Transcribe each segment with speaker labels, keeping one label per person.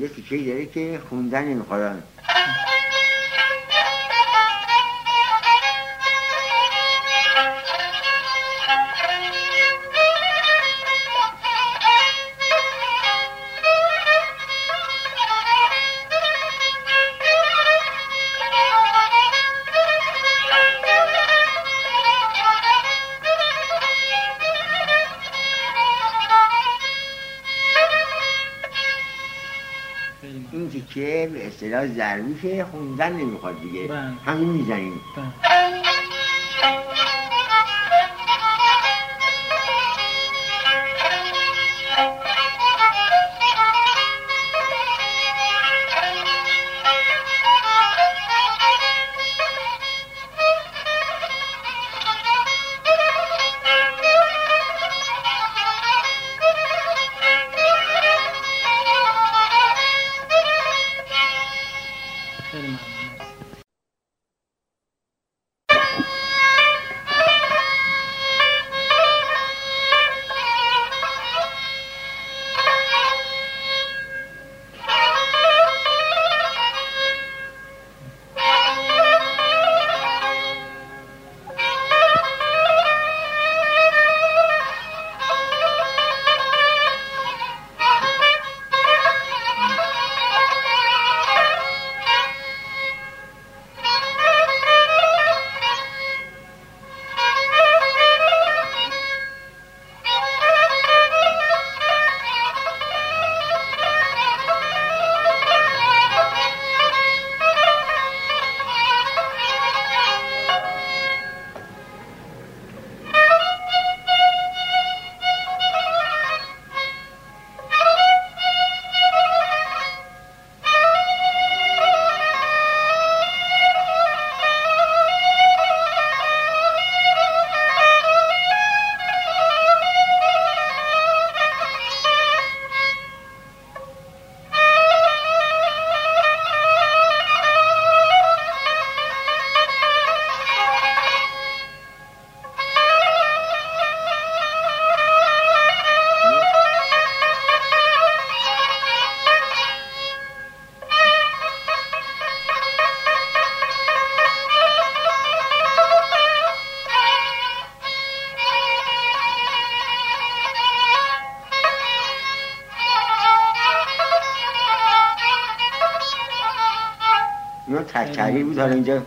Speaker 1: یه تیکه داره که خوندن نمی‌خواد
Speaker 2: خیلی
Speaker 1: تیکه به اصطلاح ضربیشه خوندن نمی‌خواد دیگه.
Speaker 2: بله.
Speaker 1: همین می‌زنیم. اینا تک بود حالا اینجا
Speaker 2: یه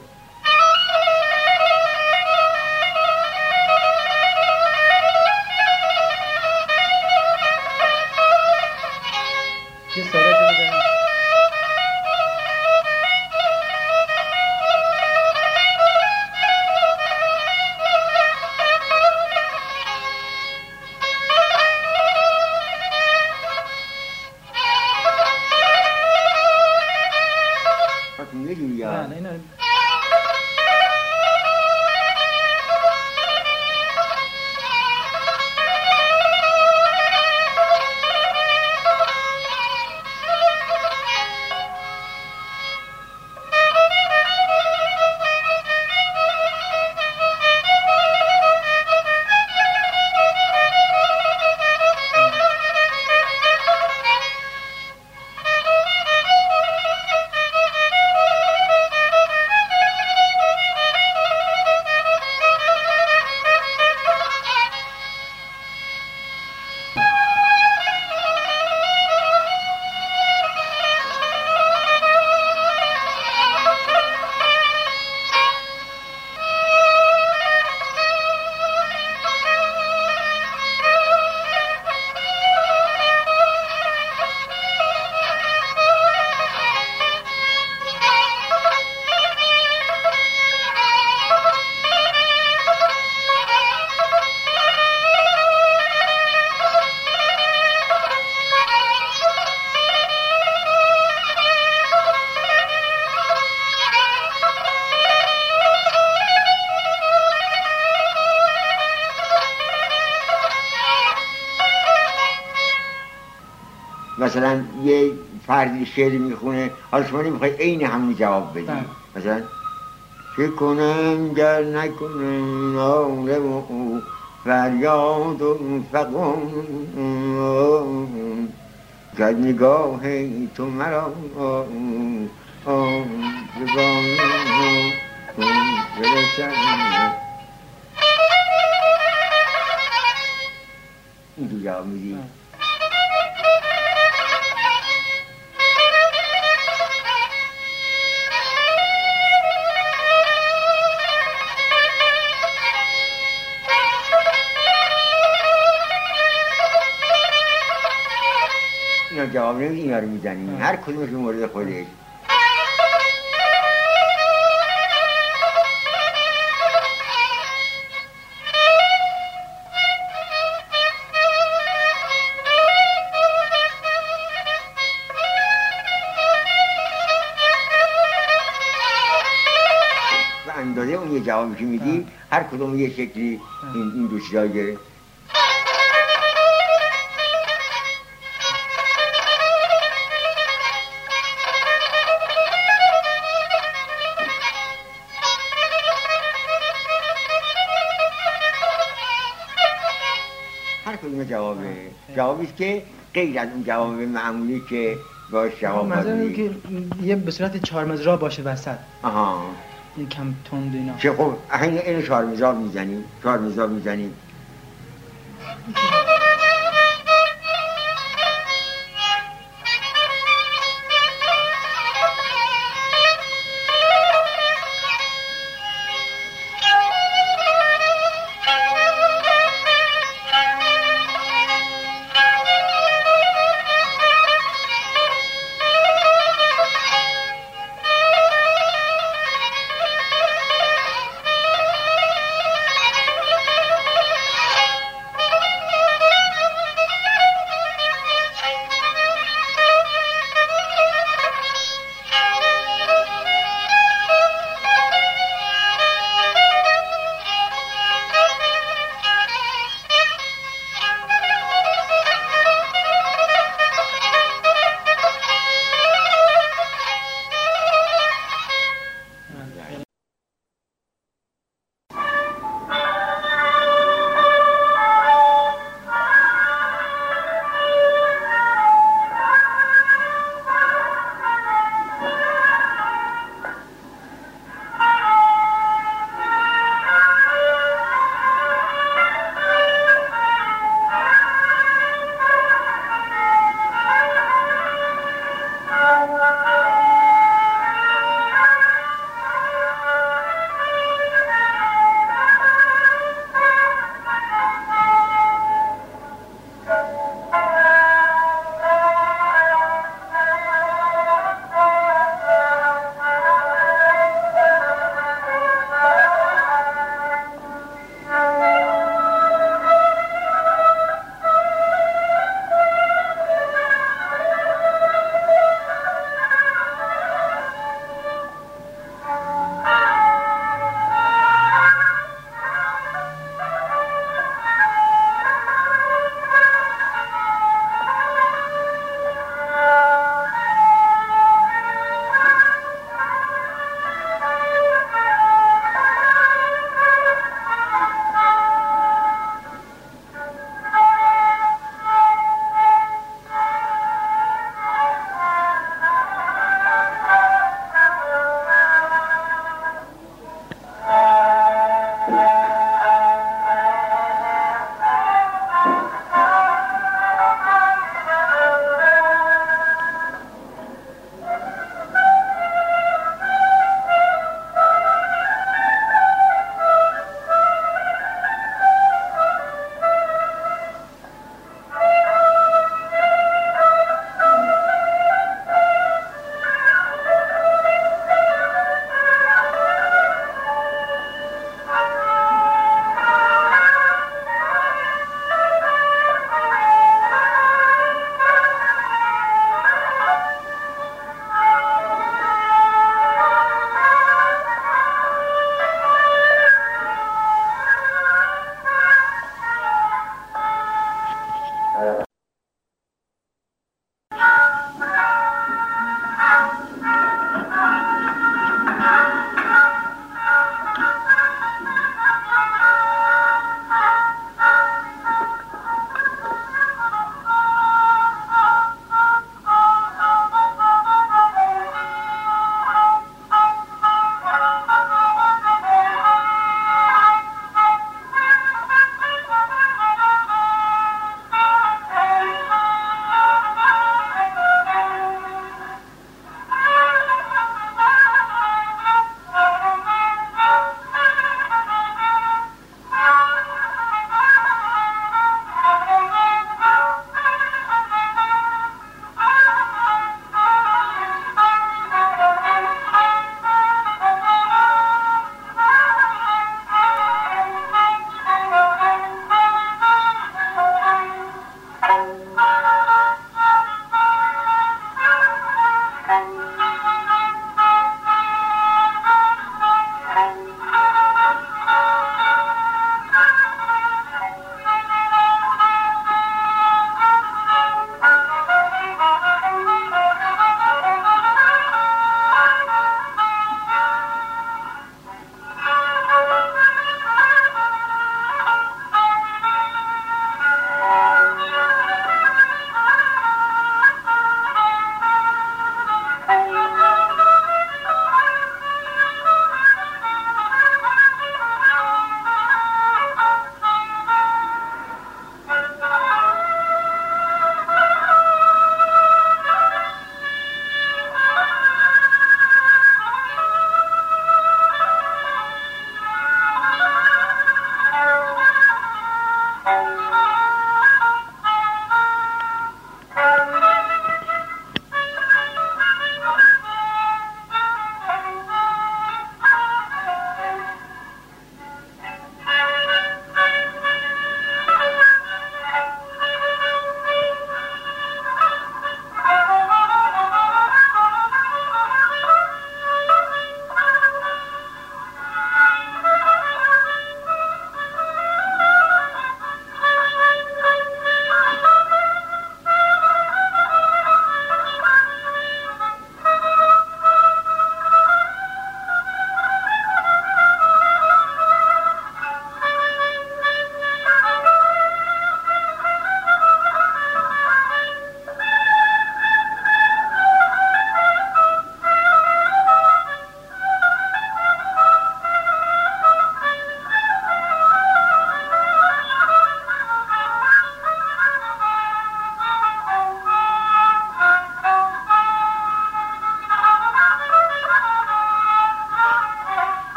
Speaker 1: فردی شعر می‌خونه حالا شما نمی‌خوای عین همون جواب بدی.
Speaker 2: بله.
Speaker 1: مثلا چه کنم گر نکنم ناله و فریاد و فقام زد نگاه تو مرا این تو جواب میدی؟ جواب نمیدی اینا رو می‌زنی. هر کدومش به مورد خودش. و اندازه اون یه جوابی که میدی هر کدوم یه شکلی این, این دو چیزا جوابی است که غیر از اون جواب معمولی که باش جواب بدی.
Speaker 2: که یه به صورت چهار مزرا باشه وسط
Speaker 1: آها
Speaker 2: این کم تند اینا
Speaker 1: که خب این اینو چهار میزاب می‌زنی چهار میزاب می‌زنی